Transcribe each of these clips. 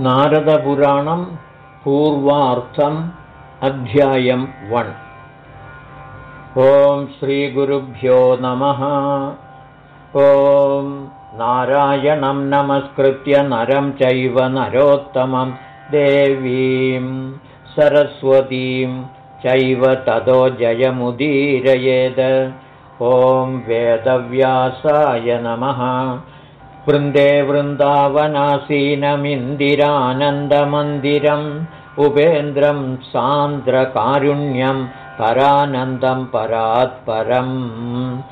नारदपुराणं पूर्वार्थम् अध्यायं वन्। ॐ श्रीगुरुभ्यो नमः। ॐ नारायणं नमस्कृत्य नरं चैव नरोत्तमं देवीं सरस्वतीं चैव ततो जयमुदीरयेद। ॐ वेदव्यासाय नमः वृन्दे वृन्दावनासीनमिन्दिरानन्दमन्दिरम् उपेन्द्रं सान्द्रकारुण्यं परानन्दं परात्परम्।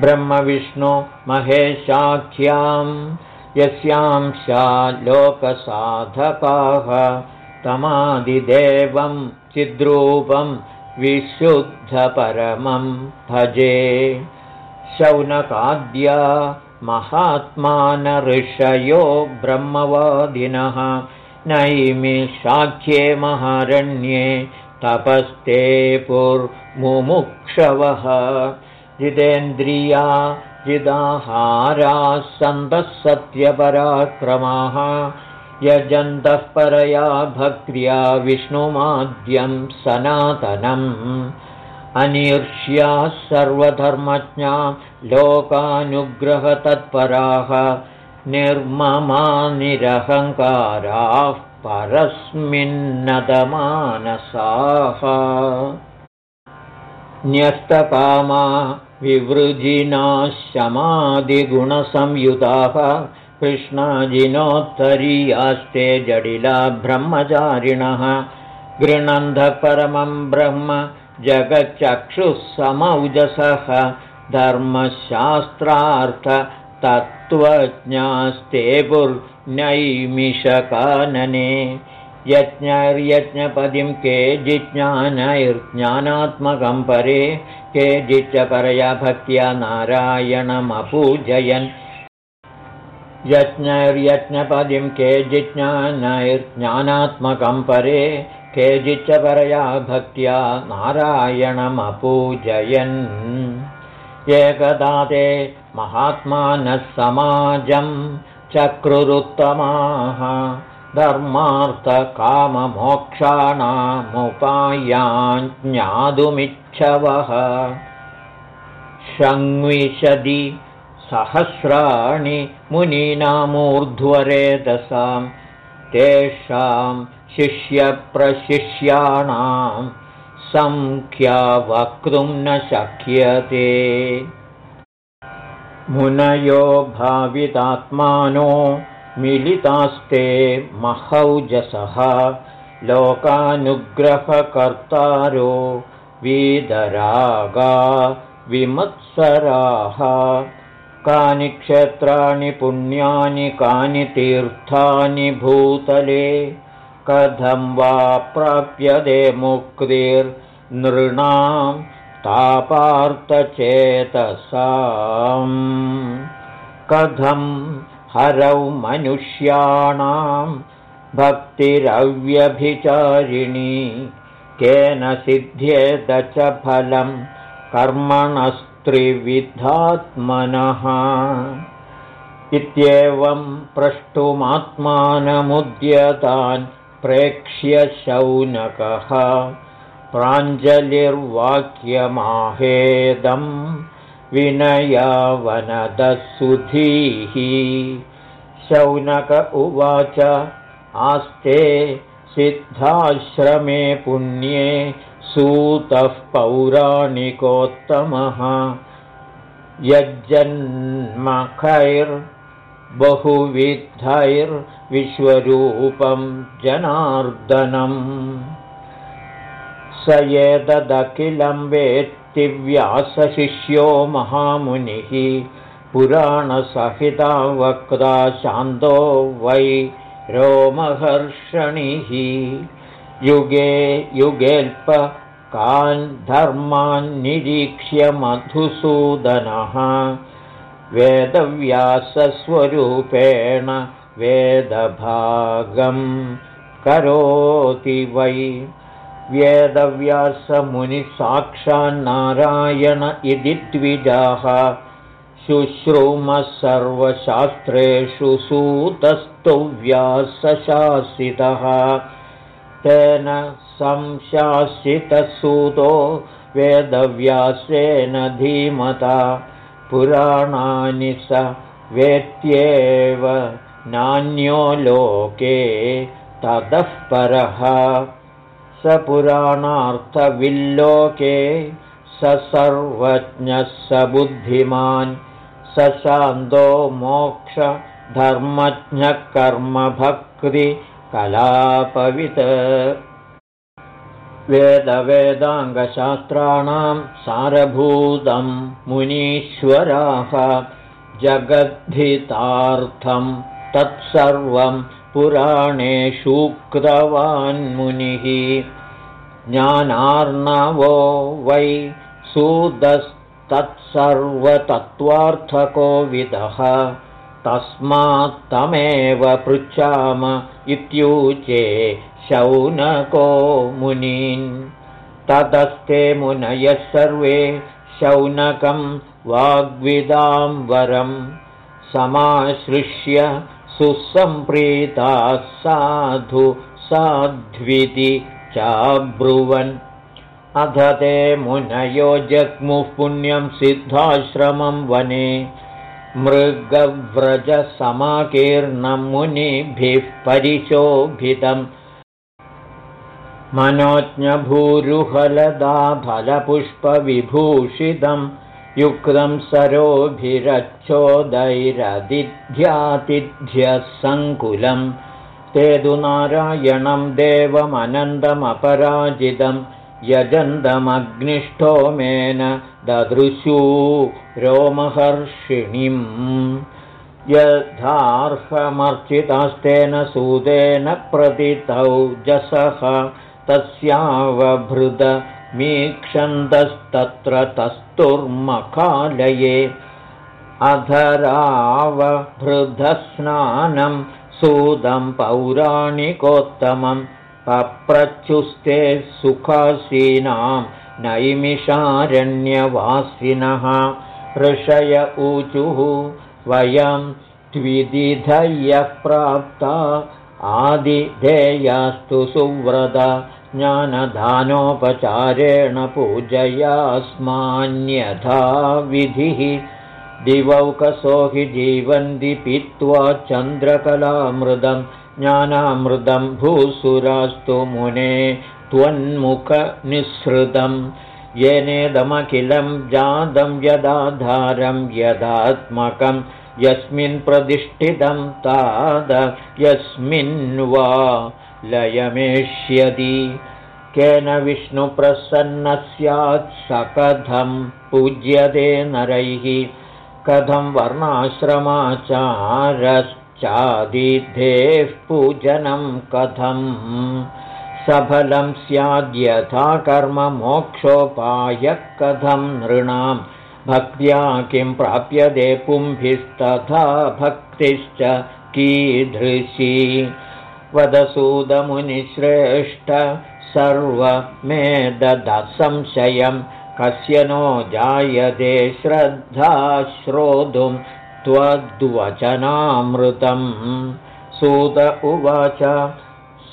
ब्रह्मविष्णु महेशाख्यां यस्यां स्या लोकसाधकाः तमादिदेवं चिद्रूपं विशुद्धपरमं भजे। शौनकाद्या महात्मानऋषयो ब्रह्मवादिनः। नैमिषाख्ये महारण्ये तपस्ते पुर्मुमुक्षवः। जितेन्द्रिया जिदाहाराः सन्तः सत्यपराक्रमाः। यजन्तः परया भक्र्या विष्णुमाद्यं सनातनम् अनिर्ष्याः सर्वधर्मज्ञा लोकानुग्रहतत्पराः निर्ममा निरहङ्काराः परस्मिन्नदमानसाः। न्यस्तकामा विवृजिनाः शमादिगुणसंयुताः कृष्णाजिनोत्तरीयास्ते जडिला ब्रह्मचारिणः गृणन्धः परमं ब्रह्म जगच्चक्षुः समौजसः धर्मशास्त्रार्थतत्त्वज्ञास्ते पुर्नैमिषकानने यज्ञैर्यज्ञपदिं के जिज्ञानैर्ज्ञानात्मकं परे के जिच्च परया भक्त्या नारायणमपूजयन्। यज्ञैर्यज्ञपदिं के जिज्ञानैर्ज्ञानात्मकं परे केचिच्च परया भक्त्या नारायणमपूजयन्। एकदा ते महात्मानः समाजं चक्रुरुत्तमाः धर्मार्थकाममोक्षाणामुपायाञ्ज्ञातुमिच्छवः षङ्विशदि सहस्राणि मुनीनामूर्ध्वरेतसां तेषां शिष्यप्रशिष्याणां सङ्ख्या वक्तुं न शक्यते। मुनयो भावितात्मानो मिलितास्ते महौजसः लोकानुग्रहकर्तारो वीदरागा विमत्सराः कानि क्षेत्राणि पुण्यानि कानि तीर्थानि भूतले कथं वा प्राप्यते मुक्तिर्नृणां तापार्थचेतसाम्। कथं हरौ मनुष्याणां भक्तिरव्यभिचारिणी केन सिद्ध्येत च फलं कर्मणस्त्रिविधात्मनः इत्येवं प्रष्टुमात्मानमुद्यतान् प्रेक्ष्य शौनकः प्राञ्जलिर्वाक्यमाहेदं विनयावनदसुधीः। शौनक उवाच आस्ते सिद्धाश्रमे पुण्ये सूतः पौराणिकोत्तमः। यज्जन्मखैर् बहुविधैर्विश्वरूपं जनार्दनम् स एतदखिलं वेत्तिव्यासशिष्यो महामुनिः। पुराणसहिता वक्ता शान्तो वै रोमहर्षणिः युगे युगेऽल्प कान् धर्मान् निरीक्ष्य मधुसूदनः। वेदव्यासस्वरूपेण वेदभागं करोति वै। वेदव्यासमुनिसाक्षान्नारायण इति द्विजाः। शुश्रूमः सर्वशास्त्रेषु सूतस्तुव्यासशासितः तेन संशासितसूतो वेदव्यासेन धीमता। पुराणानि स वेत्येव नान्यो लोके ततः परः। स पुराणार्थविल्लोके स सर्वज्ञः स बुद्धिमान्। स शान्तो मोक्षधर्मज्ञः कर्मभक्तिकलापवित् वेदवेदाङ्गशास्त्राणां सारभूतं मुनीश्वराः जगद्धितार्थं तत्सर्वं पुराणेषूक्तवान्मुनिः ज्ञानार्णवो वै सुदस्तत्सर्वतत्त्वार्थको विदः तस्मात्तमेव पृच्छाम इत्युचे शौनको मुनीन्। ततस्ते मुनयः सर्वे शौनकं वाग्विदां वरं। समाश्लिष्य सुसम्प्रीताः साधु साध्विति चाब्रुवन्। अध ते मुनयो जग्मुः पुण्यं सिद्धाश्रमं वने मृगव्रजसमाकीर्णं मुनिभिः परिशोभितम् मनोज्ञभूरुहलदाफलपुष्पविभूषितं युक्तं ते नारायणं देवमनन्दमपराजितं यजन्तमग्निष्ठोमेन ददृशू रोमहर्षिणीम्। यथार्हमर्चितास्तेन सूदेन प्रतितौ जसः तस्यावभृदमीक्षन्तस्तत्र तस्तुर्मखालये अधरावभृधस्नानं सूदं पौराणिकोत्तमं पप्रच्युस्ते सुखासीनां नैमिषारण्यवासिनः। ऋषय ऊचुः वयं त्विदिधय्यः प्राप्ता। आदिधेयास्तु सुव्रत ज्ञानदानोपचारेण पूजयास्मान्यथा विधिः। दिवौकसो हि जीवन्ति पीत्वा चन्द्रकलामृदं ज्ञानामृदं भूसुरास्तु मुने त्वन्मुखनिःसृतम् येनेदमखिलं जातं यदाधारं यदात्मकं यस्मिन् प्रतिष्ठितं ताद यस्मिन् वा लयमेष्यति। केन विष्णुप्रसन्नः स्यात् स कथं पूज्यते नरैः। कथं वर्णाश्रमाचारश्चादिधेः पूजनं कथम् सफलं स्याद्यथा कर्ममोक्षोपायः कथं? नृणां भक्त्या किं प्राप्यते पुंभिस्तथा भक्तिश्च कीदृशी? वदसूदमुनिश्रेष्ठ सर्वमे ददसंशयं कस्य नो जायते श्रद्धा श्रोतुं त्वद्वचनामृतं सूत उवाच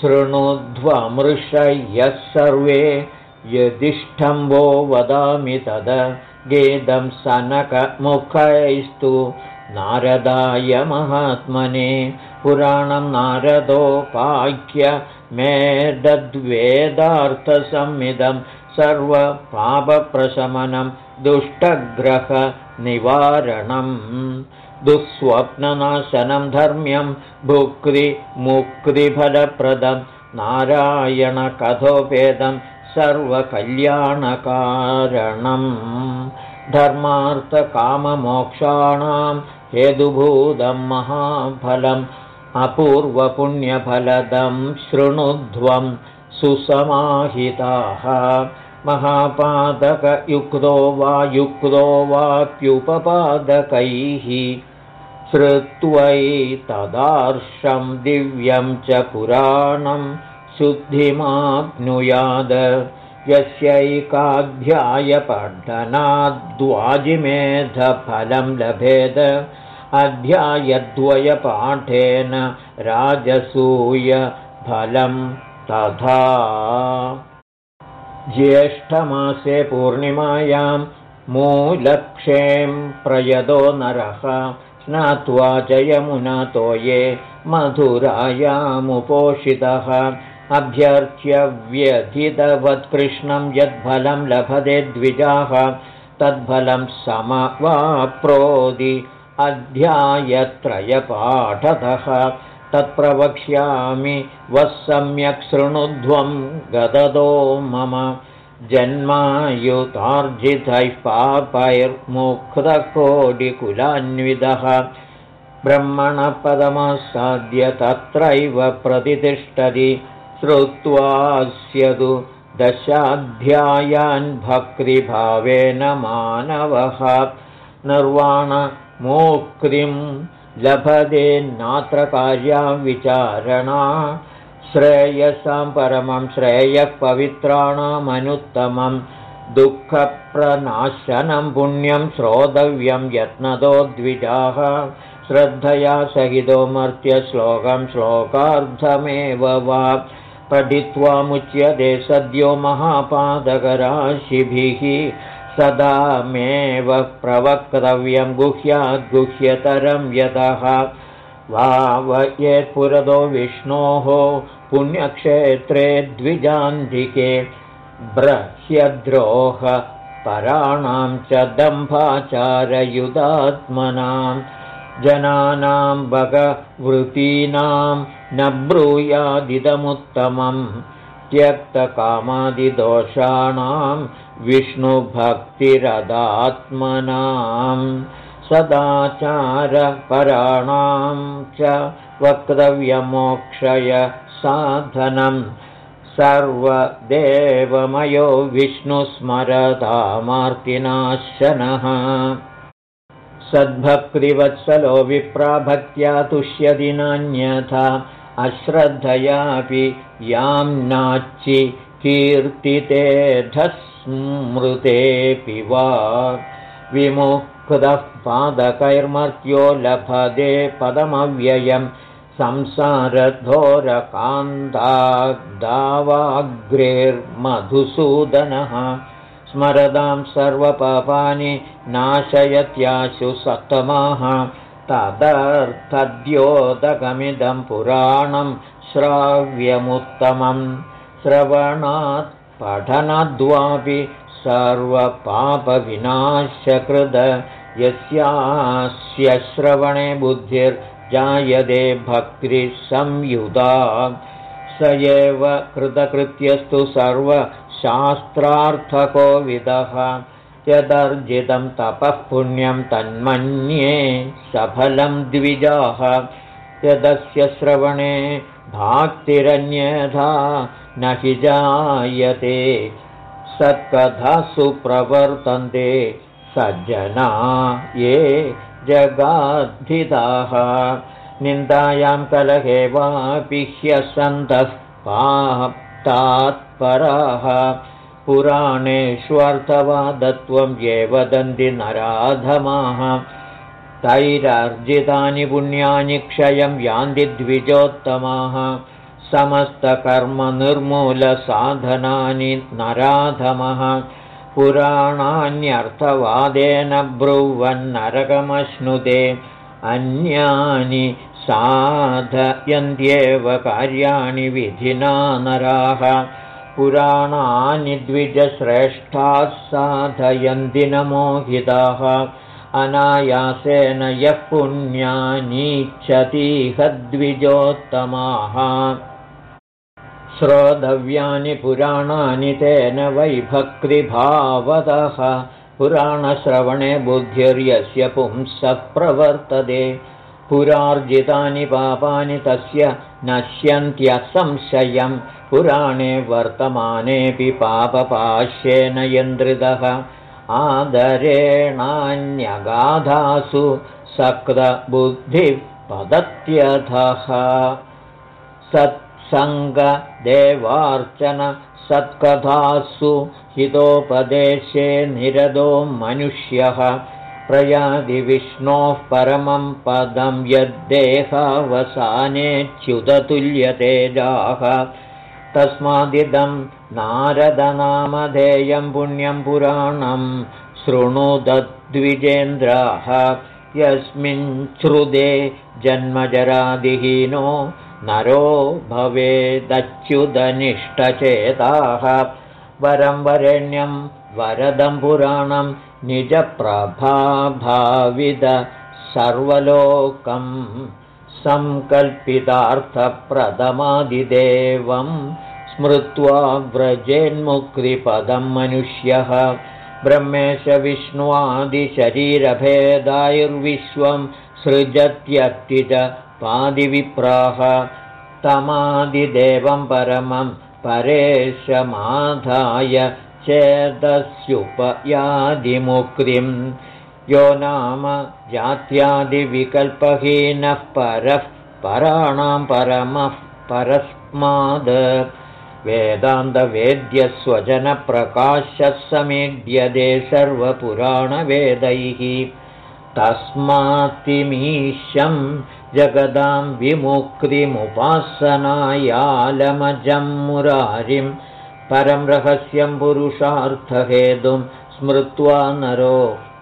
शृणुध्वमृषय्यः सर्वे यदिष्ठं वो वदामि तद। गेदं सनकमुखैस्तु नारदाय महात्मने। पुराणं नारदोपाख्य मेदद्वेदार्थसंमिदं सर्वपापप्रशमनं दुष्टग्रहनिवारणम् दुःस्वप्ननाशनं धर्म्यं भुक्तिमुक्तिफलप्रदं नारायणकथोपेदं सर्वकल्याणकारणम् धर्मार्थकाममोक्षाणां हेतुभूतं महाफलम् अपूर्वपुण्यफलदं शृणुध्वं सुसमाहिताः। महापादकयुक्तो वा युक्तो वाप्युपपादकैः श्रुत्वैतदार्शं दिव्यं च पुराणं शुद्धिमाप्नुयाद। यस्यैकाध्यायपठनाद्वाजिमेधफलं लभेद। अध्यायद्वयपाठेन राजसूयफलं तथा। ज्येष्ठमासे पूर्णिमायां मूलक्षें प्रयदो नरः स्नात्वा च यमुनातोये मधुरायामुपोषितः। अभ्यर्थ्यव्यथितवत्कृष्णं यद्फलं लभते द्विजाः। तद्फलं समवाप्रोदि अध्यायत्रयपाठतः। तत्प्रवक्ष्यामि वः सम्यक् शृणुध्वं गददो मम जन्मायुतार्जितैः पापैर्मुक्तकोटिकुलान्विदः ब्रह्मणपदमासाद्य तत्रैव प्रतितिष्ठति श्रुत्वास्यतु दशाध्यायान् भक्तिभावेन मानवः। निर्वाणमोक्तिं लभते नात्र कार्यां विचारणा श्रेयसां परमं श्रेयः पवित्राणामनुत्तमं दुःखप्रनाशनं पुण्यं श्रोतव्यं यत्नतो द्विजाः श्रद्धया सहितो मर्त्यश्लोकं श्लोकार्धमेव वा पठित्वामुच्यते सद्यो महापादकराशिभिः सदामेव प्रवक्तव्यं गुह्याद्गुह्यतरं यतः वावयेत्पुरतो विष्णोः पुण्यक्षेत्रे द्विजान्धिके पराणां च दम्भाचारयुदात्मनां जनानां भगवृतीनां न ब्रूयादिदमुत्तमं त्यक्तकामादिदोषाणां विष्णुभक्तिरदात्मनाम् सदाचारपराणां च वक्तव्यमोक्षय साधनं। सर्वदेवमयो विष्णुस्मरतामार्तिनाशनः। सद्भक्तिवत्सलो विप्राभक्त्या तुष्यति नान्यथा अश्रद्धयापि यां नाच्चि कीर्तितेऽधस्मृतेऽपि वा विमुक्तः पादकैर्मर्त्यो लभते पदमव्ययम्। संसारधोरकान्ताग्दावाग्रेर्मधुसूदनः स्मरदां सर्वपापानि नाशयत्याशु सप्तमाः तदर्थद्योदकमिदं पुराणं श्राव्यमुत्तमं। श्रवणात् पठनद्वापि सर्वपापविनाशकृद यस्यास्य श्रवणे बुद्धिर्जायते भक्तिसंयुधा स एव कृतकृत्यस्तु सर्वशास्त्रार्थको विदः यदर्जितं तपः पुण्यं तन्मन्ये सफलं द्विजाः। यदस्य श्रवणे भाक्तिरन्यथा न हि जायते सत्कथासु प्रवर्तन्ते सज्जना ये जगाद्धिताः। निन्दायां कलहे वापि ह्यसन्तः पाप्तात्पराः पुराणेष्वर्थवादत्वं ये वदन्ति नराधमाः। तैरर्जितानि पुण्यानि क्षयं यान्ति द्विजोत्तमाः समस्तकर्मनिर्मूलसाधनानि नराधमः पुराणान्यर्थवादेन ब्रुवन्नरकमश्नुते। अन्यानि साधयन्त्येव कार्याणि विधिना नराः। पुराणानि द्विजश्रेष्ठाः साधयन्ति न मोहिताः। अनायासेन यः पुण्यानीच्छतीह द्विजोत्तमाः श्रोतव्यानि पुराणानि तेन वैभक्तिभावतः। पुराणश्रवणे बुद्धिर्यस्य पुंसः प्रवर्तते। पुरार्जितानि पापानि तस्य नश्यन्त्यसंशयं पुराणे वर्तमानेऽपि पापपाश्येन यन्द्रितः। आदरेणान्यगाधासु सक्तबुद्धिः पदत्यथः सत् सङ्गदेवार्चन सत्कथासु हितोपदेशे निरदो मनुष्यः प्रयादि विष्णोः परमं पदं यद्देहावसानेच्युततुल्यतेजाः तस्मादिदं नारदनामधेयं पुण्यं पुराणं शृणुदद्विजेन्द्राः यस्मिन् श्रुदे जन्मजरादिहीनो नरो भवेदच्युतनिष्ठचेताः वरं वरेण्यं वरदं पुराणं निजप्रभाभाविद सर्वलोकं सङ्कल्पितार्थप्रथमादिदेवं स्मृत्वा व्रजेन्मुक्तिपदं मनुष्यः। ब्रह्मेशविष्णुवादिशरीरभेदायुर्विश्वं सृजत्यत्ति पादिविप्राः तमादिदेवं परमं परेशमाधाय चेदस्युपयादिमुक्तिं। यो नाम जात्यादिविकल्पहीनः परः पराणां परमः परस्माद्। वेदान्तवेद्यस्वजनप्रकाशः समेद्यते सर्वपुराणवेदैः। तस्मात्तिमीशं जगदां विमुक्तिमुपासनायालमजं मुरारिं परं रहस्यं पुरुषार्थहेतुं स्मृत्वा नरो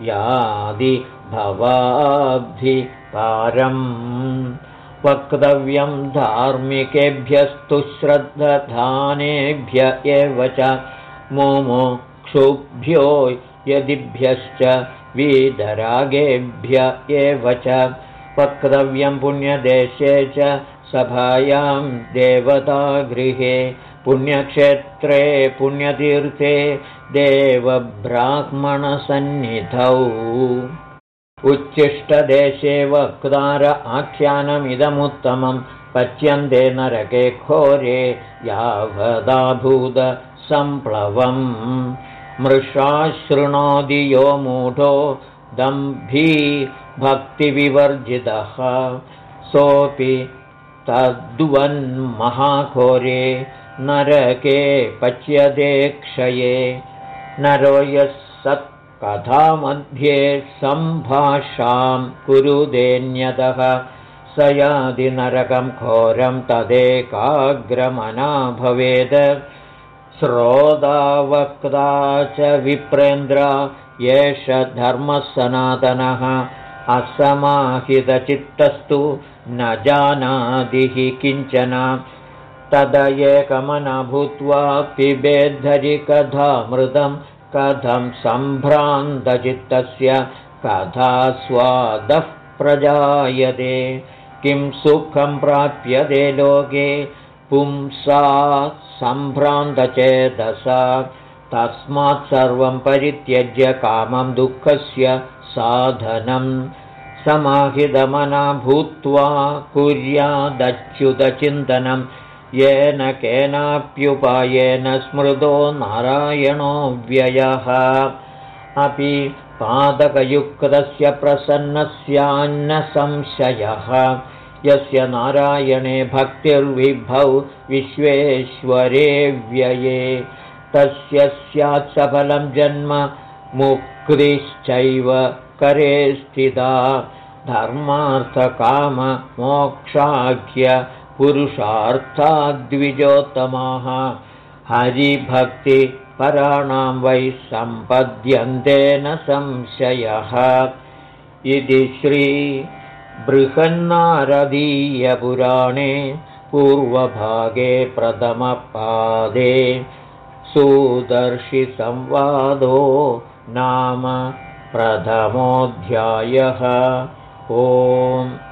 यादि भवाब्धि पारम् वक्तव्यं धार्मिकेभ्यस्तु श्रद्धधानेभ्य एव च मुमुक्षुभ्यो यदिभ्यश्च वीदरागेभ्य एव च वक्तव्यं पुण्यदेशे च सभायां देवतागृहे पुण्यक्षेत्रे पुण्यतीर्थे देवब्राह्मणसन्निधौ। उच्छिष्टदेशे वक्तार आख्यानमिदमुत्तमं पच्यन्ते नरके घोरे यावदाभूतसम्प्लवम् मृषा शृणोति यो मूढो दम्भी भक्तिविवर्जितः। सोऽपि तद्वन्महाघोरे नरके पच्यते क्षये। नरो यः सत् कथामध्ये सम्भाषां कुरुदेन्यतः स यादिनरकं घोरं तदेकाग्रमना भवेद्। श्रोतावक्ता च विप्रेन्द्रा एष धर्मः सनातनः असमाहितचित्तस्तु न जानादिः किञ्चन। तद एकमना भूत्वा पिबेद्धरिकथामृतं कथं सम्भ्रान्तचित्तस्य कथास्वादः प्रजायते। किं सुखं प्राप्यते लोके पुंसा सम्भ्रान्तचेतसा। तस्मात् सर्वं परित्यज्य कामं दुःखस्य साधनं समाहितमना भूत्वा कुर्यादच्युतचिन्तनं येन केनाप्युपायेन स्मृतो नारायणो व्ययः। अपि पादकयुक्तस्य प्रसन्नस्यान्नसंशयः। यस्य नारायणे भक्तिर्विभौ विश्वेश्वरे व्यये। तस्य स्यात् सफलं जन्म मुक्तिश्चैव करे स्थिता धर्मार्थकाममोक्षाख्य पुरुषार्थाद्विजोत्तमाः। हरिभक्तिपराणां वै सम्पद्यन्तेन संशयः। इति श्रीबृहन्नारदीयपुराणे पूर्वभागे प्रथमपादे सुदर्शिसंवादो नाम प्रथमोऽध्यायः। ओम्